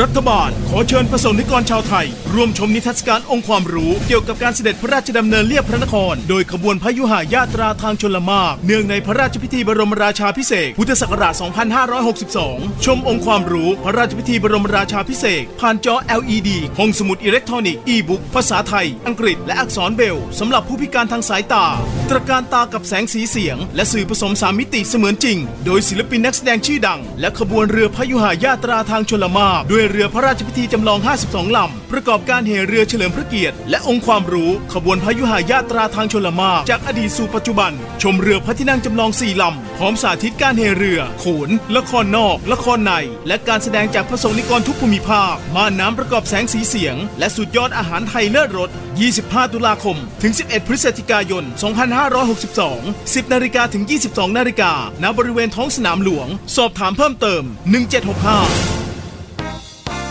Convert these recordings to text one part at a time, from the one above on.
รัฐบาล ขอเชิญประสงค์นิกรชาวไทย ร่วมชมนิทรรศการองค์ความรู้เกี่ยวกับการเสด็จพระราชดำเนินเลียบพระนคร โดยขบวนพยุหายาตราทางชนละมาก เนื่องในพระราชพิธีบรมราชาพิเศษพุทธศักราช 2562 ชมองค์ความรู้พระราชพิธีบรมราชาพิเศษผ่านจอ LED ห้องสมุดอิเล็กทรอนิกส์อีบุ๊กภาษาไทย อังกฤษ และอักษรเบลสำหรับผู้พิการทางสายตา ตระการตากับแสงสีเสียง และสื่อผสมสามมิติเสมือนจริง โดยศิลปินนักแสดงชื่อดัง และขบวนเรือพยุหายาตราทางชนละมากด้วยเรือพระราชพิธีจำลอง 52 ลำ ประกอบการเหเรือเฉลิมพระเกียรติ และองค์ความรู้ขบวนพยุหายาตราทางชลมาจากอดีตสู่ปัจจุบัน ชมเรือพระที่นั่งจำลอง 4 ลำ พร้อมสาธิตการเหเรือ โขน ละครนอก ละครใน และการแสดงจากพระสงฆ์นิกรทุกภูมิภาคม่านน้ำประกอบแสงสีเสียง และสุดยอดอาหารไทยเลิศรส 25 ตุลาคม ถึง 11 พฤศจิกายน 2562 10 นาฬิกาถึง 22 นาฬิกาณบริเวณท้องสนามหลวง สอบถามเพิ่มเติม 1765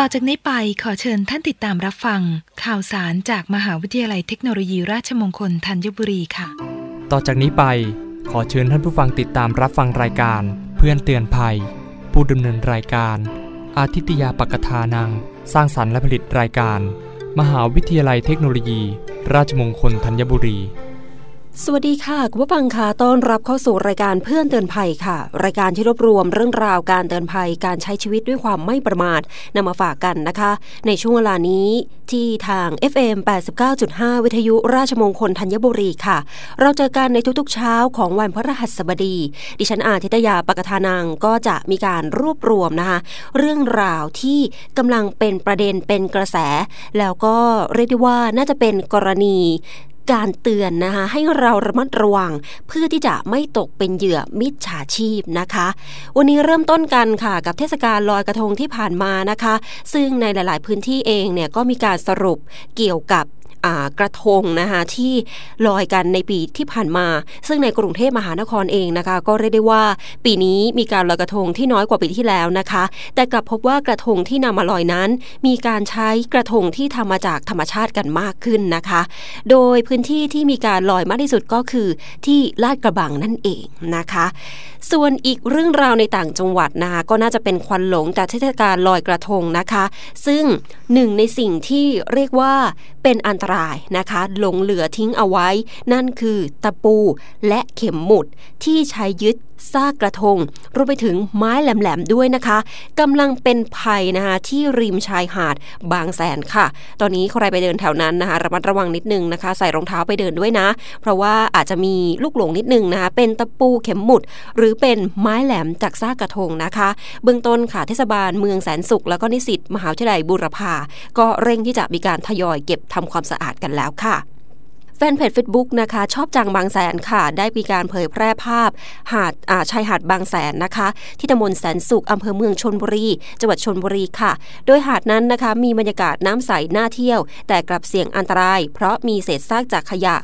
ต่อจากนี้ไปขอเชิญท่านติดตามรับฟัง ข่าวสารจากมหาวิทยาลัยเทคโนโลยีราชมงคลธัญบุรีค่ะ ต่อจากนี้ไปขอเชิญท่านผู้ฟังติดตามรับฟังรายการ เพื่อนเตือนภัย ผู้ดำเนินรายการ อาทิตยาปกทานัง สร้างสรรค์และผลิตรายการ มหาวิทยาลัยเทคโนโลยี ราชมงคลธัญบุรี สวัสดีค่ะ คุณผู้ฟังค่ะต้อนรับเข้าสู่รายการเพื่อนเตือนภัยค่ะ รายการที่รวบรวมเรื่องราวการเตือนภัยการใช้ชีวิตด้วยความไม่ประมาทนำมาฝากกันนะคะ ในช่วงเวลานี้ที่ทาง FM 89.5 วิทยุราชมงคลธัญบุรีค่ะ เราเจอกันในทุกๆเช้าของวันพฤหัสบดี ดิฉันอาทิตยาปกทานังก็จะมีการรวบรวมนะคะ เรื่องราวที่กำลังเป็นประเด็นเป็นกระแส แล้วก็เรียกได้ว่าน่าจะเป็นกรณี การเตือนนะคะให้เราระมัดระวัง เพื่อที่จะไม่ตกเป็นเหยื่อมิจฉาชีพนะคะ วันนี้เริ่มต้นกันค่ะกับเทศกาลลอยกระทงที่ผ่านมานะคะ ซึ่งในหลาย ๆ พื้นที่เองเนี่ยก็มีการสรุปเกี่ยวกับ กระทงนะคะที่ลอยกันในปีที่ผ่านมา ซึ่งในกรุงเทพมหานครเองนะคะ ก็เรียกได้ว่า ปีนี้มีการลอยกระทงที่น้อยกว่าปีที่แล้วนะคะ แต่กลับพบว่ากระทงที่นำมาลอยนั้น มีการใช้กระทงที่ทำมาจากธรรมชาติกันมากขึ้นนะคะ โดยพื้นที่ที่มีการลอยมากที่สุดก็คือที่ลาดกระบังนั่นเองนะคะ ส่วนอีกเรื่องราวในต่างจังหวัดนะคะก็น่าจะเป็นควันหลงจากเทศกาลลอยกระทงนะคะ ซึ่งหนึ่งในสิ่งที่เรียกว่า เป็นอันตรายนะคะ หลงเหลือทิ้งเอาไว้ นั่นคือตะปูและเข็มหมุดที่ใช้ยึด ซากกระทงรวมไปถึงไม้แหลมๆด้วยนะคะกำลังเป็นภัยนะคะที่ริมชายหาดบางแสนค่ะ ตอนนี้ใครไปเดินแถวนั้นนะคะระมัดระวังนิดนึงนะคะ ใส่รองเท้าไปเดินด้วยนะ เพราะว่าอาจจะมีลูกหลงนิดนึงนะคะเป็นตะปูเข็มหมุด หรือเป็นไม้แหลมจากซากกระทงนะคะ เบื้องต้นค่ะเทศบาลเมืองแสนสุข แล้วก็นิสิตมหาวิทยาลัยบุรพาก็เร่งที่จะมีการทยอยเก็บทำความสะอาดกันแล้วค่ะ แฟนเพจ Facebook นะคะ ชอบจังบางแสนค่ะ ได้มีการเผยแพร่ภาพ หาดชายหาดบางแสนนะคะ ที่ตำบลแสนสุขอำเภอเมืองชนบุรี จังหวัดชนบุรีค่ะ โดยหาดนั้นนะคะมีบรรยากาศน้ำใสน่าเที่ยว แต่กลับเสี่ยงอันตราย เพราะมีเศษซากจากขยะ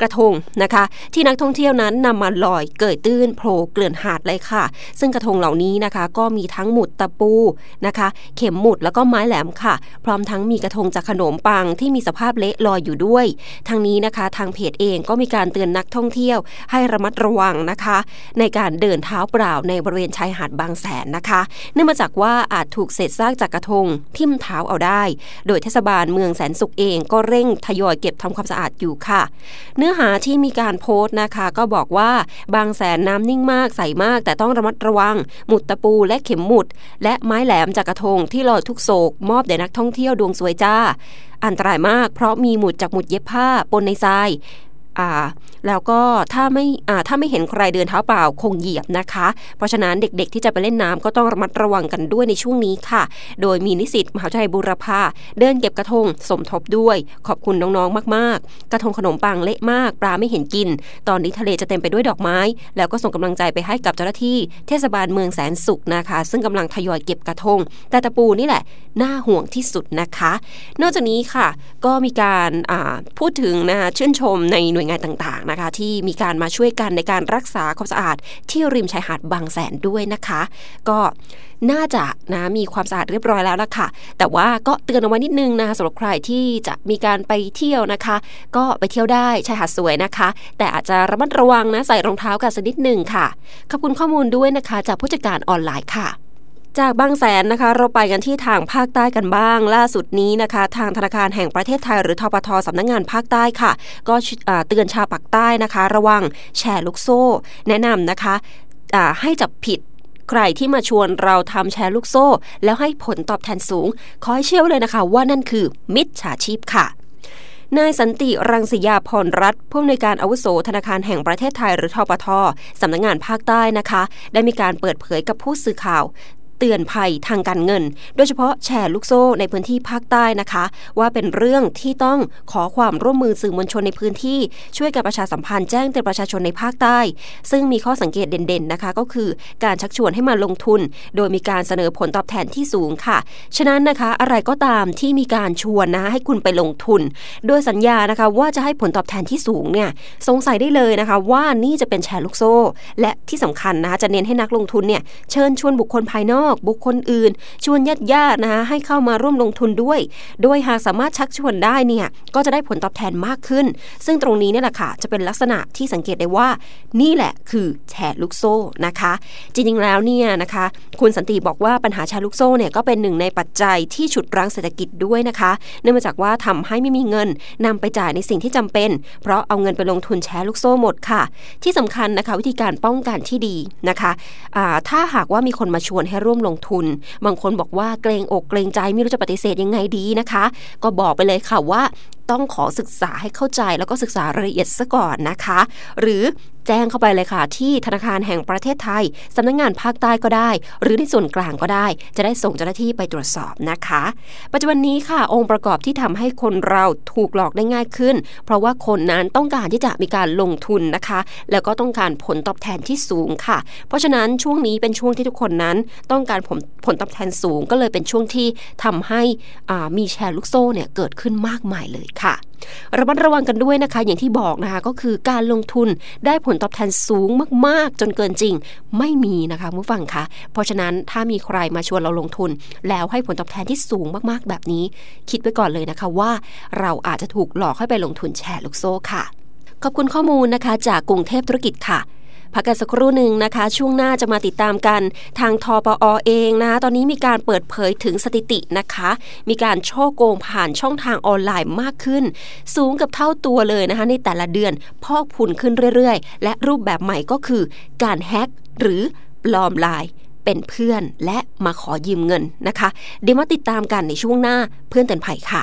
กระทงนะคะ ที่นักท่องเที่ยวนั้นนำมาลอยเกยตื้นโผล่เกลื่อนหาดเลยค่ะ ซึ่งกระทงเหล่านี้นะคะ ก็มีทั้งหมุดตะปูนะคะ เข็มหมุดแล้วก็ไม้แหลมค่ะ พร้อมทั้งมีกระทงจากขนมปังที่มีสภาพเละลอยอยู่ด้วย ทางนี้นะคะ ทางเพจเองก็มีการเตือนนักท่องเที่ยว ให้ระมัดระวังนะคะ ในการเดินเท้าเปล่าในบริเวณชายหาดบางแสนนะคะ เนื่องมาจากว่าอาจถูกเศษซากจากกระทงทิ่มเท้าเอาได้ โดยเทศบาลเมืองแสนสุขเองก็เร่งทยอยเก็บทำความสะอาดอยู่ค่ะเนื้อหาที่มีการโพสต์นะคะ ก็บอกว่าบางแสนน้ำนิ่งมากใสมาก แต่ต้องระมัดระวัง หมุดตะปูและเข็มหมุด และไม้แหลมจากกระทงที่ลอยทุกโศก มอบแด่นักท่องเที่ยวดวงสวยจ้าอันตรายมากเพราะมีหมุดจากหมุดเย็บผ้าปนในทราย อ่าแล้วก็ถ้าไม่อ่าถ้าไม่เห็นใครเดินเท้าเปล่าคงเหยียบนะคะ เพราะฉะนั้นเด็กๆ ที่จะไปเล่นน้ำก็ต้องระมัดระวังกันด้วยในช่วงนี้ค่ะ โดยมีนิสิตมหาวิทยาลัยบูรพาเดินเก็บกระทงสมทบด้วย ขอบคุณน้องๆมากๆ กระทงขนมปังเละมาก ปลาไม่เห็นกิน ตอนนี้ทะเลจะเต็มไปด้วยดอกไม้ แล้วก็ส่งกำลังใจไปให้กับเจ้าหน้าที่เทศบาลเมืองแสนสุขนะคะ ซึ่งกำลังทยอยเก็บกระทง แต่ตะปูนี่แหละน่าห่วงที่สุดนะคะ นอกจากนี้ค่ะ ก็มีการพูดถึงนะคะชื่นชมในหน่วยงานต่างๆนะคะ ที่มีการมาช่วยกันในการรักษาความสะอาด ที่ริมชายหาดบางแสนด้วยนะคะ ก็น่าจะนะมีความสะอาดเรียบร้อยแล้วล่ะค่ะ แต่ว่าก็เตือนเอาไว้นิดนึงนะคะสำหรับใครที่จะมีการไปเที่ยวนะคะ ก็ไปเที่ยวได้ชายหาดสวยนะคะ แต่อาจจะระมัดระวังนะใส่รองเท้ากันสักนิดหนึ่งค่ะขอบคุณข้อมูลด้วยนะคะ จากผู้จัดการออนไลน์ค่ะ จากบางแสนนะคะ เราไปกันที่ทางภาคใต้กันบ้าง ล่าสุดนี้นะคะ ทางธนาคารแห่งประเทศไทยหรือทปทสำนักงงานภาคใต้ค่ะ ก็เตือนชาวปากใต้นะคะ ระวังแชร์ลูกโซ่ แนะนำนะคะให้จับผิดใครที่มาชวนเราทำแชร์ลูกโซ่ แล้วให้ผลตอบแทนสูง ขอให้เชื่อเลยนะคะ ว่านั่นคือมิจฉาชีพค่ะนายสันติรังสียาพรรัตผู้อำนวยการอาวุโสธนาคารแห่งประเทศไทยหรือทปทสำนักงงานภาคใต้นะคะ ได้มีการเปิดเผยกับผู้สื่อข่าว เตือนภัยทางการเงิน โดยเฉพาะแชร์ลูกโซ่ในพื้นที่ภาคใต้นะคะ ว่าเป็นเรื่องที่ต้องขอความร่วมมือสื่อมวลชนในพื้นที่ช่วยกับประชาสัมพันธ์แจ้งเตือนประชาชนในภาคใต้ ซึ่งมีข้อสังเกตเด่นๆนะคะ ก็คือการชักชวนให้มาลงทุน โดยมีการเสนอผลตอบแทนที่สูงค่ะ ฉะนั้นนะคะอะไรก็ตามที่มีการชวนนะให้คุณไปลงทุน โดยสัญญานะคะว่าจะให้ผลตอบแทนที่สูงเนี่ยสงสัยได้เลยนะคะ ว่านี่จะเป็นแชร์ลูกโซ่ และที่สำคัญนะคะจะเน้นให้นักลงทุนเนี่ยเชิญชวนบุคคลภายนอกบุคคลอื่น ชวนญาติญาตินะคะให้เข้ามาร่วมลงทุนด้วย โดยหากสามารถชักชวนได้เนี่ยก็จะได้ผลตอบแทนมากขึ้น ซึ่งตรงนี้เนี่ยแหละค่ะจะเป็นลักษณะที่สังเกตได้ว่า นี่แหละคือแชร์ลูกโซ่นะคะ จริงๆแล้วเนี่ยนะคะ คุณสันติบอกว่าปัญหาแชร์ลูกโซ่เนี่ยก็เป็นหนึ่งในปัจจัยที่ฉุดรั้งเศรษฐกิจด้วยนะคะ เนื่องมาจากว่าทำให้ไม่มีเงินนำไปจ่ายในสิ่งที่จำเป็น เพราะเอาเงินไปลงทุนแชร์ลูกโซ่หมดค่ะ ที่สำคัญนะคะวิธีการป้องกันที่ดีนะคะะถ้าหากว่ามีคนมาชวนให้ร่ววมลงทุน บางคนบอกว่าเกรงอกเกรงใจไม่รู้จะปฏิเสธยังไงดีนะคะ ก็บอกไปเลยค่ะว่าต้องขอศึกษาให้เข้าใจแล้วก็ศึกษารายละเอียดซะก่อนนะคะ หรือแจ้งเข้าไปเลยค่ะ ที่ธนาคารแห่งประเทศไทยสำนักงงานภาคใต้ก็ได้ หรือในส่วนกลางก็ได้ จะได้ส่งเจ้าหน้าที่ไปตรวจสอบนะคะ ปัจจุบันนี้ค่ะ องค์ประกอบที่ทำให้คนเราถูกหลอกได้ง่ายขึ้น เพราะว่าคนนั้นต้องการที่จะมีการลงทุนนะคะ แล้วก็ต้องการผลตอบแทนที่สูงค่ะ เพราะฉะนั้นช่วงนี้เป็นช่วงที่ทุกคนนั้น ต้องการผลผลตอบแทนสูง ก็เลยเป็นช่วงที่ทำให้มีแชร์ลูกโซ่เนี่ยเกิดขึ้นมากมายเลยค่ะระมัดระวังกันด้วยนะคะ อย่างที่บอกนะคะก็คือการลงทุนได้ผลตอบแทนสูงมากๆ จนเกินจริง ไม่มีนะคะผู้ฟังคะเพราะฉะนั้นถ้ามีใครมาชวนเราลงทุน แล้วให้ผลตอบแทนที่สูงมากๆ แบบนี้ คิดไว้ก่อนเลยนะคะว่า เราอาจจะถูกหลอกให้ไปลงทุนแชร์ลูกโซ่ค่ะ ขอบคุณข้อมูลนะคะ จากกรุงเทพธุรกิจค่ะ พักกันสักครู่หนึ่งนะคะ ช่วงหน้าจะมาติดตามกันทางทปอเองนะตอนนี้มีการเปิดเผยถึงสถิตินะคะ มีการช่อโกงผ่านช่องทางออนไลน์มากขึ้น สูงกับเท่าตัวเลยนะคะ ในแต่ละเดือนพอกพุนขึ้นเรื่อยๆ และรูปแบบใหม่ก็คือ การแฮ็กหรือปลอมลายเป็นเพื่อนและมาขอยืมเงินนะคะ เดี๋ยวมาติดตามกันในช่วงหน้าเพื่อนเตือนภัยค่ะ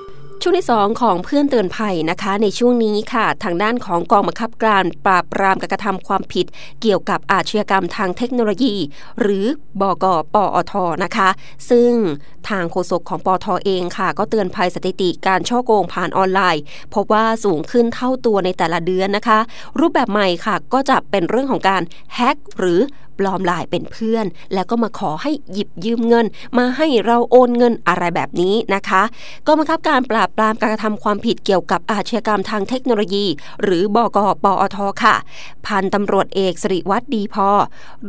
ช่วงที่ 2 ของเพื่อนเตือนภัยนะคะ ในช่วงนี้ค่ะ ทางด้านของกองบังคับการปราบปรามการกระทำความผิด เกี่ยวกับอาชญากรรมทางเทคโนโลยี หรือบกปอทนะคะ ซึ่งทางโฆษกของปอทเองค่ะ ก็เตือนภัยสถิติการช่อโกงผ่านออนไลน์ พบว่าสูงขึ้นเท่าตัวในแต่ละเดือนนะคะ รูปแบบใหม่ค่ะก็จะเป็นเรื่องของการแฮ็กหรือ ปลอมลายเป็นเพื่อน แล้วก็มาขอให้หยิบยืมเงิน มาให้เราโอนเงินอะไรแบบนี้นะคะก็บังคับการปราบปรามการกระทำความผิดเกี่ยวกับอาชญากรรมทางเทคโนโลยี หรือบกปอทค่ะ พันตำรวจเอกสิริวัตรดีพอ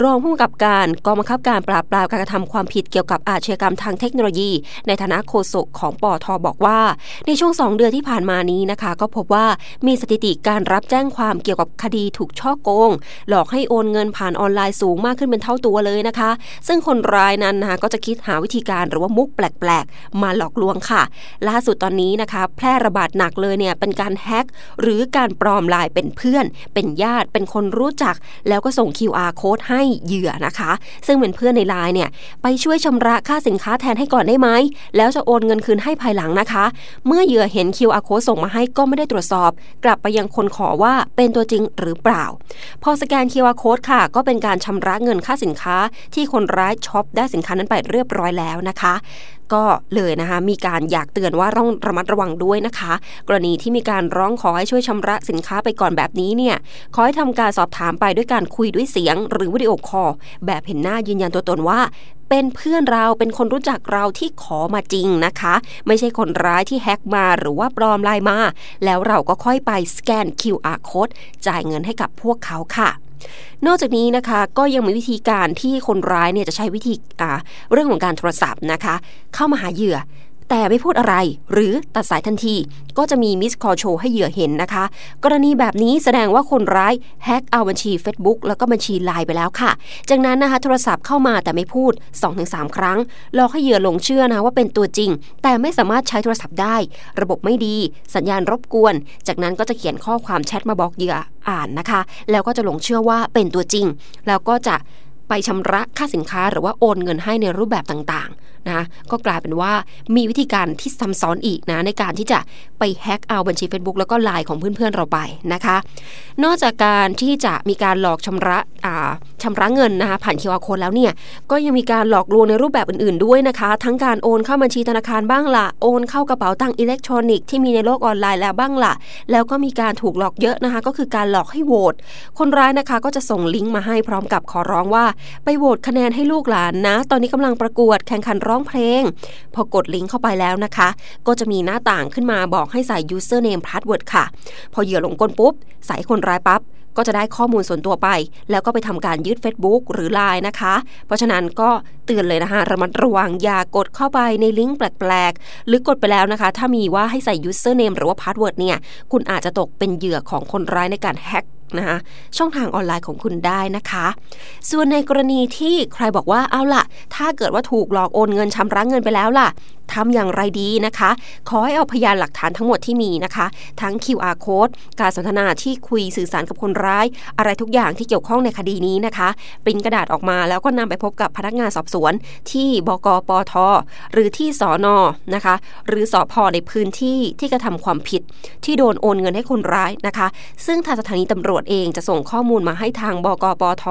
รองผู้กำกับการกองบังคับการปราบปรามการกระทำความผิดเกี่ยวกับอาชญากรรมทางเทคโนโลยี ในฐานะโฆษกของปอทบอกว่า ในช่วง 2 เดือนที่ผ่านมานี้นะคะ ก็พบว่ามีสถิติการรับแจ้งความเกี่ยวกับคดีถูกช่อโกง หลอกให้โอนเงินผ่านออนไลน์สูงมากขึ้นเป็นเท่าตัวเลยนะคะ ซึ่งคนร้ายนั้นนะคะก็จะคิดหาวิธีการหรือว่ามุกแปลกๆ มาหลอกลวงค่ะ ล่าสุดตอนนี้นะคะ แพร่ระบาดหนักเลยเนี่ยเป็นการแฮ็กหรือการปลอมลายเป็นเพื่อน เป็นญาติเป็นคนรู้จัก แล้วก็ส่ง QR code ให้เหยื่อนะคะ ซึ่งเป็นเพื่อนในไลน์เนี่ยไปช่วยชำระค่าสินค้าแทนให้ก่อนได้ไหมแล้วจะโอนเงินคืนให้ภายหลังนะคะ เมื่อเหยื่อเห็น QR code ส่งมาให้ก็ไม่ได้ตรวจสอบ กลับไปยังคนขอว่าเป็นตัวจริงหรือเปล่า พอสแกน QR code ค่ะ ก็เป็นการชำระเงินค่าสินค้าที่คนร้ายช็อปได้สินค้านั้นไปเรียบร้อยแล้วนะคะ ก็เลยนะคะมีการอยากเตือนว่าต้องระมัดระวังด้วยนะคะ กรณีที่มีการร้องขอให้ช่วยชำระสินค้าไปก่อนแบบนี้เนี่ยขอให้ทำการสอบถามไปด้วยการคุยด้วยเสียง หรือวิดีโอคอลแบบเห็นหน้ายืนยันตัวตนว่า เป็นเพื่อนเราเป็นคนรู้จักเราที่ขอมาจริงนะคะ ไม่ใช่คนร้ายที่แฮ็กมาหรือว่าปลอมลายมา แล้วเราก็ค่อยไปสแกน QR code จ่ายเงินให้กับพวกเขาค่ะนอกจากนี้นะคะก็ยังมีวิธีการที่คนร้ายเนี่ยจะใช้วิธีเรื่องของการโทรศัพท์นะคะ เข้ามาหาเหยื่อ แต่ไม่พูดอะไร หรือตัดสายทันที ก็จะมีมิสคอโชให้เหยื่อเห็นนะคะ กรณีแบบนี้แสดงว่าคนร้ายแฮ็กเอาบัญชี Facebook แล้วก็บัญชีไลน์ไปแล้วค่ะ จากนั้นนะคะโทรศัพท์เข้ามาแต่ไม่พูด 2-3 ครั้งหลอกให้เหยื่อหลงเชื่อนะว่าเป็นตัวจริง แต่ไม่สามารถใช้โทรศัพท์ได้ ระบบไม่ดี สัญญาณรบกวน จากนั้นก็จะเขียนข้อความแชทมาบอกเหยื่ออ่านนะคะ แล้วก็จะหลงเชื่อว่าเป็นตัวจริง แล้วก็จะไปชำระค่าสินค้าหรือว่าโอนเงินให้ในรูปแบบต่างๆ นะก็กลายเป็นว่ามีวิธีการที่ซับซ้อนอีกนะในการที่จะไปแฮ็กเอาบัญชี Facebook แล้วก็ไลน์ของเพื่อนๆเราไปนะคะ นอกจากการที่จะมีการหลอกชำระชำระเงินนะคะผ่าน QR code แล้วเนี่ยก็ยังมีการหลอกลวงในรูปแบบอื่นๆด้วยนะคะ ทั้งการโอนเข้าบัญชีธนาคารบ้างละโอนเข้ากระเป๋าตังค์อิเล็กทรอนิกส์ที่มีในโลกออนไลน์แล้วบ้างละแล้วก็มีการถูกหลอกเยอะนะคะ ก็คือการหลอกให้โหวตคนร้ายนะคะก็จะส่งลิงก์มาให้พร้อมกับขอร้องว่า ไปโหวตคะแนนให้ลูกหลานนะ ตอนนี้กำลังประกวดแข่งขันรองเพลง พอกดลิงก์เข้าไปแล้วนะคะ ก็จะมีหน้าต่างขึ้นมาบอกให้ใส่ username password ค่ะ พอเหยื่อลงกลปุ๊บ ใส่คนร้ายปับ๊บก็จะได้ข้อมูลส่วนตัวไป แล้วก็ไปทำการยึด Facebook หรือ Line นะคะ เพราะฉะนั้นก็เตือนเลยนะคะ ระมัดระวังอย่ากดเข้าไปในลิงก์แปลกๆ หรือกดไปแล้วนะคะ ถ้ามีว่าให้ใส่ username หรือว่า password เนี่ย คุณอาจจะตกเป็นเหยื่อของคนร้ายในการแฮ็ก นะคะช่องทางออนไลน์ของคุณได้นะคะ ส่วนในกรณีที่ใครบอกว่าเอาล่ะ ถ้าเกิดว่าถูกหลอกโอนเงินชำระเงินไปแล้วล่ะ ทำอย่างไรดีนะคะ ขอให้เอาพยานหลักฐานทั้งหมดที่มีนะคะ ทั้ง QR code การสนทนาที่คุยสื่อสารกับคนร้าย อะไรทุกอย่างที่เกี่ยวข้องในคดีนี้นะคะปริ้นกระดาษออกมาแล้วก็นำไปพบกับพนักงานสอบสวน ที่บกปท หรือที่สอนอนะคะ หรือสอพอในพื้นที่ที่กระทำความผิด ที่โดนโอนเงินให้คนร้ายนะคะ ซึ่งทางสถานีตำรวจเองจะส่งข้อมูลมาให้ทางบกปท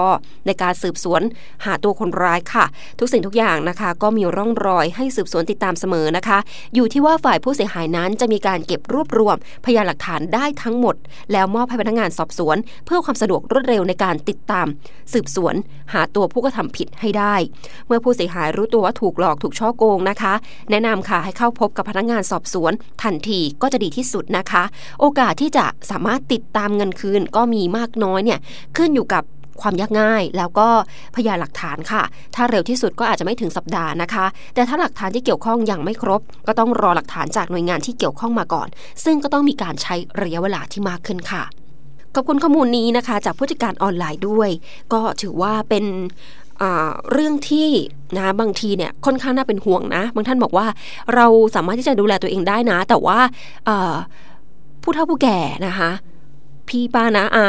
ในการสืบสวน หาตัวคนร้ายค่ะ ทุกสิ่งทุกอย่างนะคะ ก็มีร่องรอยให้สืบสวนติดตามเสมอนะคะ อยู่ที่ว่าฝ่ายผู้เสียหายนั้นจะมีการเก็บรวบรวม พยานหลักฐานได้ทั้งหมด แล้วมอบให้พนักงานสอบสวน เพื่อความสะดวกรวดเร็วในการติดตาม สืบสวน หาตัวผู้กระทำผิดให้ได้ เมื่อผู้เสียหายรู้ตัวว่าถูกหลอกถูกช่อโกงนะคะ แนะนำค่ะให้เข้าพบกับพนักงานสอบสวน ทันทีก็จะดีที่สุดนะคะ โอกาสที่จะสามารถติดตามเงินคืนก็มีมากน้อยเนี่ยขึ้นอยู่กับ ความยากง่าย แล้วก็พยานหลักฐานค่ะ ถ้าเร็วที่สุดก็อาจจะไม่ถึงสัปดาห์นะคะ แต่ถ้าหลักฐานที่เกี่ยวข้องยังไม่ครบ ก็ต้องรอหลักฐานจากหน่วยงานที่เกี่ยวข้องมาก่อน ซึ่งก็ต้องมีการใช้ระยะเวลาที่มากขึ้นค่ะขอบคุณข้อมูลนี้นะคะ จากผู้จัดการออนไลน์ด้วย ก็ถือว่าเป็นเรื่องที่นะบางทีเนี่ยค่อนข้างน่าเป็นห่วงนะ บางท่านบอกว่าเราสามารถที่จะดูแลตัวเองได้นะ แต่ว่าผู้เฒ่าผู้แก่นะคะ พี่ป้านะอา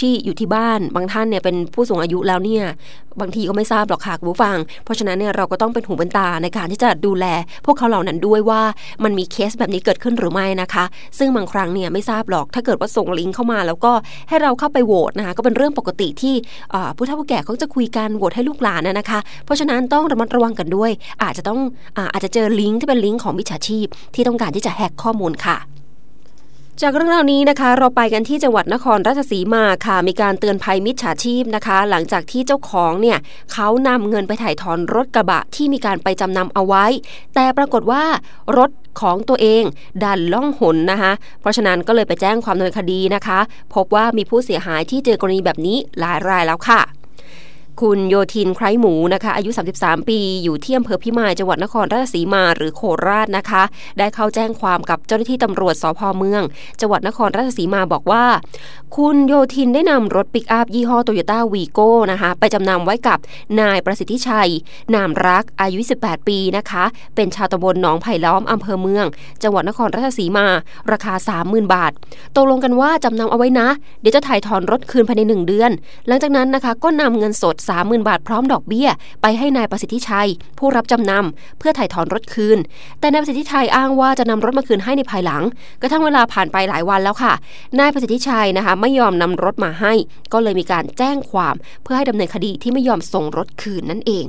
ที่อยู่ที่บ้านบางท่านเนี่ยเป็นผู้สูงอายุแล้วเนี่ยบางทีก็ไม่ทราบหรอกค่ะคุณผู้ฟัง เพราะฉะนั้นเนี่ยเราก็ต้องเป็นหูเป็นตาในการที่จะดูแล พวกเขาเหล่านั้นด้วยว่ามันมีเคสแบบนี้เกิดขึ้นหรือไม่นะคะ ซึ่งบางครั้งเนี่ยไม่ทราบหรอกถ้าเกิดว่าส่งลิงก์เข้ามา แล้วก็ให้เราเข้าไปโหวตนะคะก็เป็นเรื่องปกติที่ผู้เฒ่าผู้แก่เขาจะคุยกันโหวตให้ลูกหลานนะคะ เพราะฉะนั้นต้องระมัดระวังกันด้วย อาจจะต้องอาจจะเจอลิงก์ที่เป็นลิงก์ของมิจฉาชีพ ที่ต้องการที่จะแฮกข้อมูลค่ะ จากเรื่องราวนี้นะคะ เราไปกันที่จังหวัดนครราชสีมาค่ะ มีการเตือนภัยมิจฉาชีพนะคะ หลังจากที่เจ้าของเนี่ยเขานำเงินไปถ่ายถอนรถกระบะที่มีการไปจำนำเอาไว้ แต่ปรากฏว่ารถของตัวเองดันล่องหนนะคะ เพราะฉะนั้นก็เลยไปแจ้งความดำเนินคดีนะคะ พบว่ามีผู้เสียหายที่เจอกรณีแบบนี้หลายรายแล้วค่ะ คุณโยทินไคร้หมูนะคะ อายุ 33 ปี อยู่ที่อำเภอพิมายจังหวัดนครราชสีมาหรือโคราชนะคะ ได้เข้าแจ้งความกับเจ้าหน้าที่ตำรวจสพเมือง จังหวัดนครราชสีมาบอกว่า คุณโยทินได้นำรถปิกอัพยี่ห้อโตโยต้าวีโก้นะคะ ไปจำนำไว้กับนายประสิทธิชัย นามรักอายุ 18 ปีนะคะ เป็นชาวตำบลหนองไผ่ล้อมอำเภอเมือง จังหวัดนครราชสีมา ราคา 30,000 บาทตกลงกันว่าจำนำเอาไว้นะ เดี๋ยวจะถ่ายถอนรถคืนภายใน 1 เดือน หลังจากนั้นนะคะก็นำเงินสด30,000 บาทพร้อมดอกเบี้ย ไปให้นายประสิทธิชัย ผู้รับจำนำเพื่อถ่ายถอนรถคืน แต่นายประสิทธิชัยอ้างว่าจะนำรถมาคืนให้ในภายหลังกระทั่งเวลาผ่านไปหลายวันแล้วค่ะ นายประสิทธิชัยนะคะ ไม่ยอมนำรถมาให้ ก็เลยมีการแจ้งความเพื่อให้ดำเนินคดีที่ไม่ยอมส่งรถคืนนั่นเอง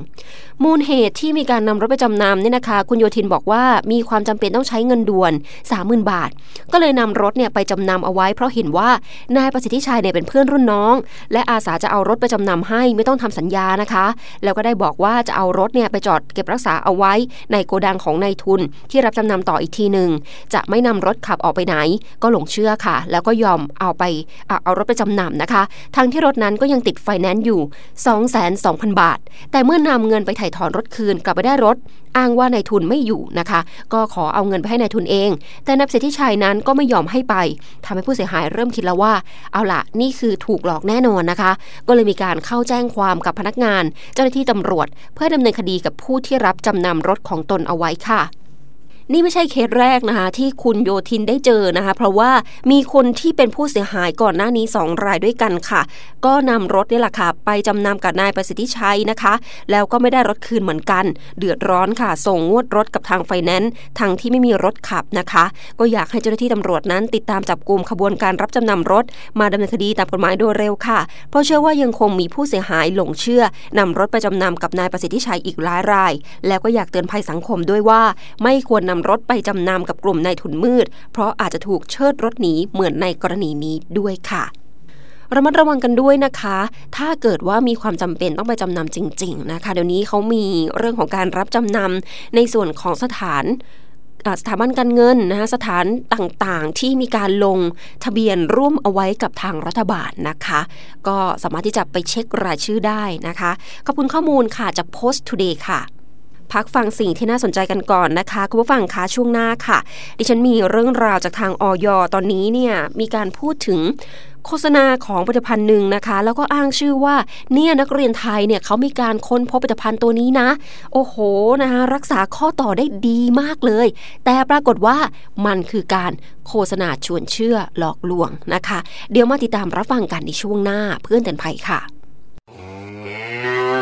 มูลเหตุที่มีการนำรถไปจำนำเนี่ยนะคะ คุณโยทินบอกว่ามีความจำเป็นต้องใช้เงินด่วน 30,000 บาท ก็เลยนำรถเนี่ยไปจำนำเอาไว้ เพราะเห็นว่านายประสิทธิชัยเนี่ยเป็นเพื่อนรุ่นน้อง และอาสาจะเอารถไปจำนำให้ไม่ต้องทำสัญญานะคะ แล้วก็ได้บอกว่าจะเอารถเนี่ยไปจอดเก็บรักษาเอาไว้ในโกดังของนายทุนที่รับจำนำต่ออีกทีหนึ่งจะไม่นำรถขับออกไปไหน ก็หลงเชื่อค่ะ แล้วก็ยอมเอาไปเอารถไปจำนำนะคะ ทั้งที่รถนั้นก็ยังติดไฟแนนซ์อยู่22,000 บาท แต่เมื่อนำเงินไปไถ่ถอนรถคืนกลับไม่ได้รถ อ้างว่านายทุนไม่อยู่นะคะ ก็ขอเอาเงินไปให้นายทุนเอง แต่นายเศรษฐิชัยนั้นก็ไม่ยอมให้ไปทำให้ผู้เสียหายเริ่มคิดแล้วว่า เอาละนี่คือถูกหลอกแน่นอนนะคะ ก็เลยมีการเข้าแจ้งความกับพนักงาน เจ้าหน้าที่ตำรวจ เพื่อดำเนินคดีกับผู้ที่รับจำนำรถของตนเอาไว้ค่ะ นี่ไม่ใช่เคสแรกนะคะที่คุณโยทินได้เจอนะคะ เพราะว่ามีคนที่เป็นผู้เสียหายก่อนหน้านี้ 2 รายด้วยกันค่ะ ก็นำรถนี่แหละค่ะไปจำนำกับนายประสิทธิชัยนะคะ แล้วก็ไม่ได้รถคืนเหมือนกัน เดือดร้อนค่ะ ส่งงวดรถกับทางไฟแนนซ์ทางที่ไม่มีรถขับนะคะ ก็อยากให้เจ้าหน้าที่ตำรวจนั้น ติดตามจับกลุ่มขบวนการรับจำนำรถ มาดำเนินคดีตามกฎหมายโดยเร็วค่ะ เพราะเชื่อว่ายังคงมีผู้เสียหายหลงเชื่อนำรถไปจำนำกับนายประสิทธิชัยอีกหลายราย แล้วก็อยากเตือนภัยสังคมด้วยว่า ไม่ควรนำรถไปจำนำกับกลุ่มนายทุนมืด เพราะอาจจะถูกเชิดรถหนีเหมือนในกรณีนี้ด้วยค่ะ ระมัดระวังกันด้วยนะคะ ถ้าเกิดว่ามีความจำเป็นต้องไปจำนำจริง ๆ นะคะ เดี๋ยวนี้เขามีเรื่องของการรับจำนำในส่วนของสถานสถาบันการเงินนะคะสถานต่างๆ ที่มีการลงทะเบียนร่วมเอาไว้กับทางรัฐบาลนะคะ ก็สามารถที่จะไปเช็ครายชื่อได้นะคะ ขอบคุณข้อมูลค่ะจาก Post Today ค่ะ พักฟังสิ่งที่น่าสนใจกันก่อนนะคะคุณผู้ฟังคะช่วงหน้าค่ะ ดิฉันมีเรื่องราวจากทางออยตอนนี้เนี่ยมีการพูดถึงโฆษณาของผลิตภัณฑ์หนึ่งนะคะ แล้วก็อ้างชื่อว่าเนี่ยนักเรียนไทยเนี่ยเขามีการค้นพบผลิตภัณฑ์ตัวนี้นะ โอ้โหนะคะรักษาข้อต่อได้ดีมากเลย แต่ปรากฏว่ามันคือการโฆษณาชวนเชื่อหลอกลวงนะคะ เดี๋ยวมาติดตามรับฟังกันในช่วงหน้าเพื่อนเตือนภัยค่ะ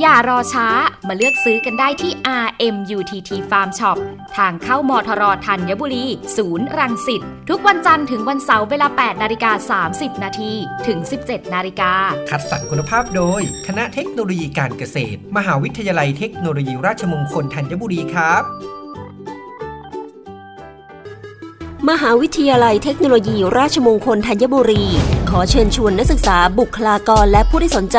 อย่ารอช้ามาเลือกซื้อกันได้ที่ RMUTT Farm Shop ทางเข้ามทรธัญบุรี ศูนย์รังสิตทุกวันจันทร์ถึงวันเสาร์เวลา 8 นาฬิกา 30 นาทีถึง 17 นาฬิกา คัดสรรคุณภาพโดย คณะเทคโนโลยีการเกษตร มหาวิทยาลัยเทคโนโลยีราชมงคลธัญบุรีครับ มหาวิทยาลัยเทคโนโลยีราชมงคลธัญบุรี ขอเชิญชวนนักศึกษาบุคลากรและผู้ที่สนใจ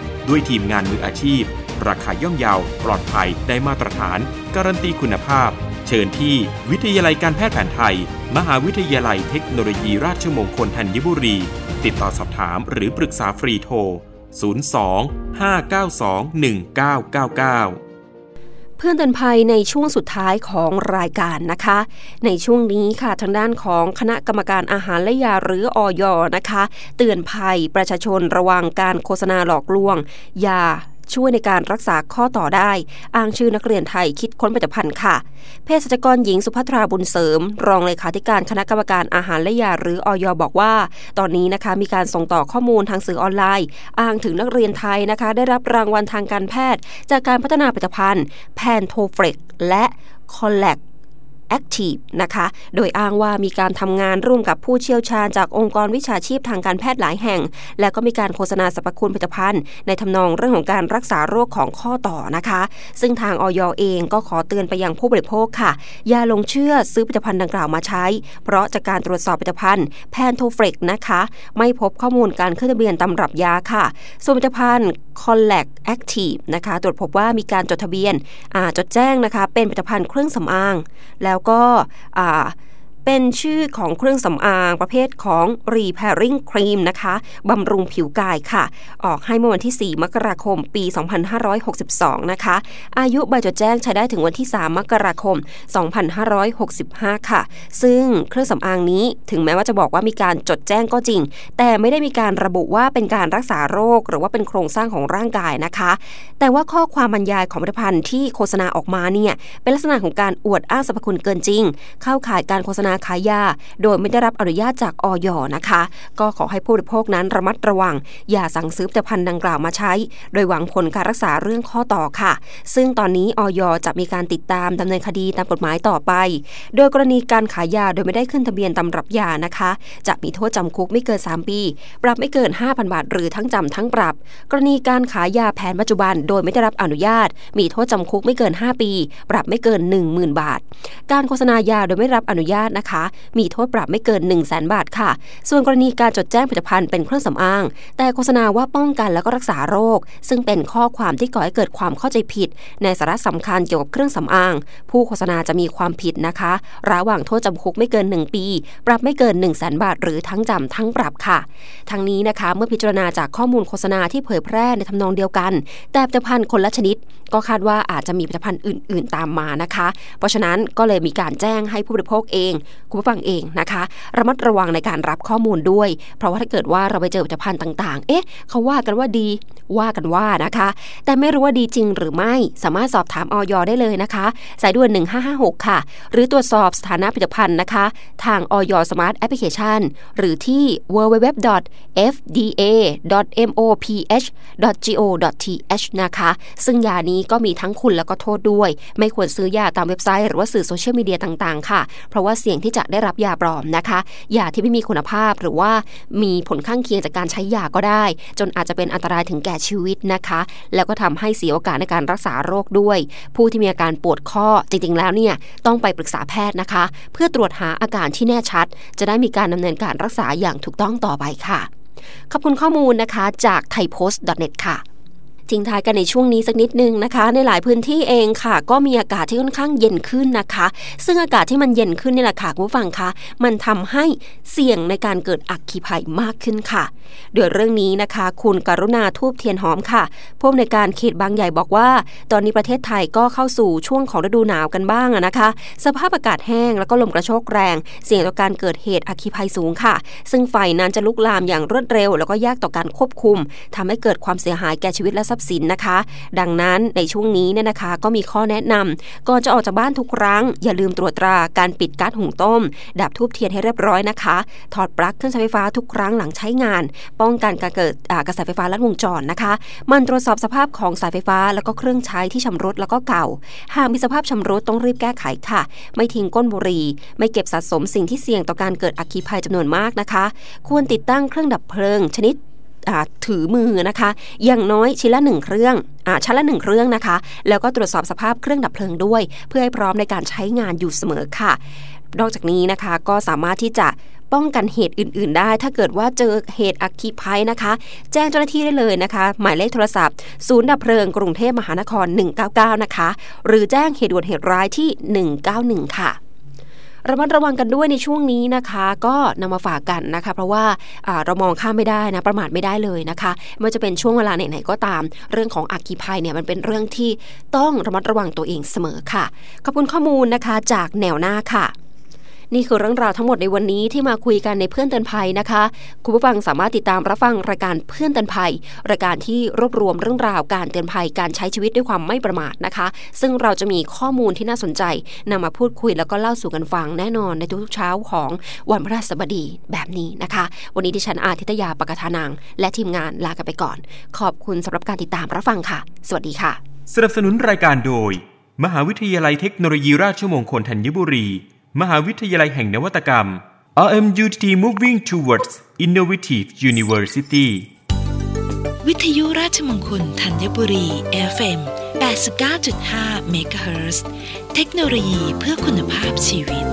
ด้วยทีมงานมืออาชีพ ราคาย่อมเยาวปลอดภัยได้มาตรฐาน การันตีคุณภาพ เชิญที่วิทยาลัยการแพทย์แผนไทย มหาวิทยาลัยเทคโนโลยีราชมงคลธัญบุรี ติดต่อสอบถามหรือปรึกษาฟรีโทร 02-592-1999 พื่อนเตือนภัยในช่วงสุดท้ายของรายการนะคะ ในช่วงนี้ค่ะทางด้านของคณะกรรมการอาหารและยาหรืออยนะคะ เตือนภัยประชาชนระวังการโฆษณาหลอกลวง ยาช่วยในการรักษาข้อต่อได้ อ้างชื่อนักเรียนไทยคิดค้นผลิตภัณฑ์ค่ะเภสัชกรหญิงสุภัทราบุญเสริม รองเลขาธิการคณะกรรมการอาหารและยาหรืออยบอกว่า ตอนนี้นะคะมีการส่งต่อข้อมูลทางสื่อออนไลน์ อ้างถึงนักเรียนไทยนะคะ ได้รับรางวัลทางการแพทย์ จากการพัฒนาผลิตภัณฑ์แพนโทเฟรกและคอลแลก Active นะคะ โดยอ้างว่ามีการทำงานร่วมกับผู้เชี่ยวชาญจากองค์กรวิชาชีพทางการแพทย์หลายแห่ง และก็มีการโฆษณาสรรพคุณผลิตภัณฑ์ ในทำนองเรื่องของการรักษาโรคของข้อต่อนะคะ ซึ่งทางอย. เองก็ขอเตือนไปยังผู้บริโภคค่ะอย่าหลงเชื่อซื้อผลิตภัณฑ์ดังกล่าวมาใช้ เพราะจากการตรวจสอบผลิตภัณฑ์แพนโทเฟรกนะคะ ไม่พบข้อมูลการขึ้นทะเบียนตำรับยาค่ะ ส่วนผลิตภัณฑ์ c o l l a c Active นะคะ ตรวจพบว่ามีการจดทะเบียนจดแจ้งนะคะ เป็นผลิตภัณฑ์เครื่องสำอาง แล้วก็ เป็นชื่อของเครื่องสำอางประเภทของ Repairing Cream นะคะบำรุงผิวกายค่ะ ออกให้เมื่อวันที่ 4 มกราคม ปี 2562 นะคะ อายุใบจดแจ้งใช้ได้ถึงวันที่ 3 มกราคม 2565 ค่ะ ซึ่งเครื่องสำอางนี้ถึงแม้ว่าจะบอกว่ามีการจดแจ้งก็จริง แต่ไม่ได้มีการระบุว่าเป็นการรักษาโรค หรือว่าเป็นโครงสร้างของร่างกายนะคะ แต่ว่าข้อความบรรยายของผลิตภัณฑ์ที่โฆษณาออกมาเนี่ยเป็นลักษณะของการอวดอ้างสรรพคุณเกินจริง เข้าข่ายการโฆษณาขายยา โดยไม่ได้รับอนุญาตจากออยนะคะ ก็ขอให้ผู้บริโภคนั้นระมัดระวัง อย่าสั่งซื้อผลิตภัณฑ์ดังกล่าวมาใช้ โดยหวังผลการรักษาเรื่องข้อต่อค่ะ ซึ่งตอนนี้ออยจะมีการติดตามดำเนินคดีตามกฎหมายต่อไป โดยกรณีการขายยาโดยไม่ได้ขึ้นทะเบียนตำรับยานะคะ จะมีโทษจำคุกไม่เกิน 3 ปี ปรับไม่เกิน 5,000 บาท หรือทั้งจำทั้งปรับ กรณีการขายยาแผนปัจจุบัน โดยไม่ได้รับอนุญาต มีโทษจำคุกไม่เกิน 5 ปี ปรับไม่เกิน 10,000 บาท การโฆษณายาโดยไม่รับอนุญาตนะคะ มีโทษปรับไม่เกิน 1 0 0 0 0แบาทค่ะ ส่วนกรณีการจดแจ้งผลิตภัณฑ์เป็นเครื่องสำอาง แต่โฆษณาว่าป้องกันแล้วก็รักษาโรค ซึ่งเป็นข้อความที่ก่อให้เกิดความเข้าใจผิด ในสาระสำคัญเกี่ยวกับเครื่องสำอาง ผู้โฆษณาจะมีความผิดนะคะ ระหว่างโทษจำคุกไม่เกิน 1 ปี ปรับไม่เกิน 1 0 0 0 0แบาท หรือทั้งจำทั้งปรับค่ะ ทั้งนี้นะคะ เมื่อพิจารณาจากข้อมูลโฆษณาที่เผยแพร่ในทำนองเดียวกัน แต่ผลิตภัณฑ์คนละชนิด ก็คาดว่าอาจจะมีผลิตภัณฑ์อื่น ๆ ตามมานะคะ เพราะฉะนั้นก็เลยมีการแจ้งให้ผู้บริโภคเองคุณผู้ฟังเองนะคะ ระมัดระวังในการรับข้อมูลด้วย เพราะว่าถ้าเกิดว่าเราไปเจอผลิตภัณฑ์ต่าง ๆ เอ๊ะเขาว่ากันว่าดีว่ากันว่านะคะ แต่ไม่รู้ว่าดีจริงหรือไม่สามารถสอบถามอย. ได้เลยนะคะ สายด่วน 1556 ค่ะ หรือตรวจสอบสถานะผลิตภัณฑ์นะคะ ทาง Oryor Smart Application หรือที่ www.fda.moph.go.th นะคะ ซึ่งยานี้ก็มีทั้งคุณแล้วก็โทษด้วย ไม่ควรซื้อยาตามเว็บไซต์หรือว่าสื่อโซเชียลมีเดียต่าง ๆ ค่ะ เพราะว่าเสี่ยงที่จะได้รับยาปลอมนะคะ ยาที่ไม่มีคุณภาพหรือว่ามีผลข้างเคียงจากการใช้ยาก็ได้ จนอาจจะเป็นอันตรายถึงแก่ชีวิตนะคะ แล้วก็ทำให้เสียโอกาสในการรักษาโรคด้วย ผู้ที่มีอาการปวดข้อจริงๆ แล้วเนี่ยต้องไปปรึกษาแพทย์นะคะ เพื่อตรวจหาอาการที่แน่ชัด จะได้มีการดำเนินการรักษาอย่างถูกต้องต่อไปค่ะ ขอบคุณข้อมูลนะคะจาก thaipost.net ค่ะ ทิ้งท้ายกันในช่วงนี้สักนิดนึงนะคะ ในหลายพื้นที่เองค่ะ ก็มีอากาศที่ค่อนข้างเย็นขึ้นนะคะ ซึ่งอากาศที่มันเย็นขึ้นนี่แหละค่ะคุณผู้ฟังคะมันทำให้เสี่ยงในการเกิดอักขีภัยมากขึ้นค่ะโดยเรื่องนี้นะคะ คุณกรุณาทูบเทียนหอมค่ะผู้อำนวยการเขตบางใหญ่บอกว่า ตอนนี้ประเทศไทยก็เข้าสู่ช่วงของฤดูหนาวกันบ้างนะคะ สภาพอากาศแห้งแล้วก็ลมกระโชกแรง เสี่ยงต่อการเกิดเหตุอัคคีภัยสูงค่ะ ซึ่งไฟนั้นจะลุกลามอย่างรวดเร็ว แล้วก็ยากต่อการควบคุมทำให้เกิดความเสียหายแก่ชีวิตและทรัพย์สินนะคะ ดังนั้นในช่วงนี้เนี่ยนะคะก็มีข้อแนะนำก่อนจะออกจากบ้านทุกครั้ง อย่าลืมตรวจตราการปิดก๊าซหุงต้ม ดับทูบเทียนให้เรียบร้อยนะคะ ถอดปลั๊กเครื่องใช้ไฟฟ้าทุกครั้งหลังใช้งาน ป้องกันการเกิดกระแสไฟฟ้าลัดวงจรนะคะ มันตรวจสอบสภาพของสายไฟฟ้าแล้วก็เครื่องใช้ที่ชำรุดแล้วก็เก่า หากมีสภาพชำรุดต้องรีบแก้ไขค่ะ ไม่ทิ้งก้นบุหรี่ ไม่เก็บสะสมสิ่งที่เสี่ยงต่อการเกิดอัคคีภัยจำนวนมากนะคะ ควรติดตั้งเครื่องดับเพลิง ชนิด ถือมือนะคะ อย่างน้อยชิ้นละหนึ่งเครื่องชั้นละหนึ่งเครื่องนะคะ แล้วก็ตรวจสอบสภาพเครื่องดับเพลิงด้วย เพื่อให้พร้อมในการใช้งานอยู่เสมอค่ะ นอกจากนี้นะคะก็สามารถที่จะป้องกันเหตุอื่น ๆ ได้ ถ้าเกิดว่าเจอเหตุอัคคีภัยนะคะ แจ้งเจ้าหน้าที่ได้เลยนะคะ หมายเลขโทรศัพท์ ศูนย์ดับเพลิงกรุงเทพมหานคร 199 นะคะ หรือแจ้งเหตุด่วนเหตุร้ายที่ 191 ค่ะ ระมัดระวังกันด้วยในช่วงนี้นะคะ ก็นำมาฝากกันนะคะ เพราะว่าเรามองข้ามไม่ได้นะประมาทไม่ได้เลยนะคะไม่ว่าจะเป็นช่วงเวลาไหนๆก็ตาม เรื่องของอัคคีภัยเนี่ยมันเป็นเรื่องที่ต้องระมัดระวังตัวเองเสมอค่ะ ขอบคุณข้อมูลนะคะจากแนวหน้าค่ะ นี่คือเรื่องราวทั้งหมดในวันนี้ที่มาคุยกันในเพื่อนเตือนภัยนะคะ คุณผู้ฟังสามารถติดตามรับฟังรายการเพื่อนเตือนภัย รายการที่รวบรวมเรื่องราวการเตือนภัยการใช้ชีวิตด้วยความไม่ประมาทนะคะ ซึ่งเราจะมีข้อมูลที่น่าสนใจนำมาพูดคุยแล้วก็เล่าสู่กันฟังแน่นอนในทุกๆเช้าของวันพระราชบดีแบบนี้นะคะ วันนี้ดิฉันอาทิตยาปกทานัง และทีมงานลากันไปก่อน ขอบคุณสำหรับการติดตามรับฟังค่ะ สวัสดีค่ะ สนับสนุนรายการโดย มหาวิทยาลัยเทคโนโลยีราชมงคลธัญบุรี มหาวิทยาลัยแห่งนวัตกรรม RMUTT Moving Towards Innovative University วิทยุราชมงคลธัญบุรี FM 89.5เมกะเฮิรตซ์เทคโนโลยีเพื่อคุณภาพชีวิต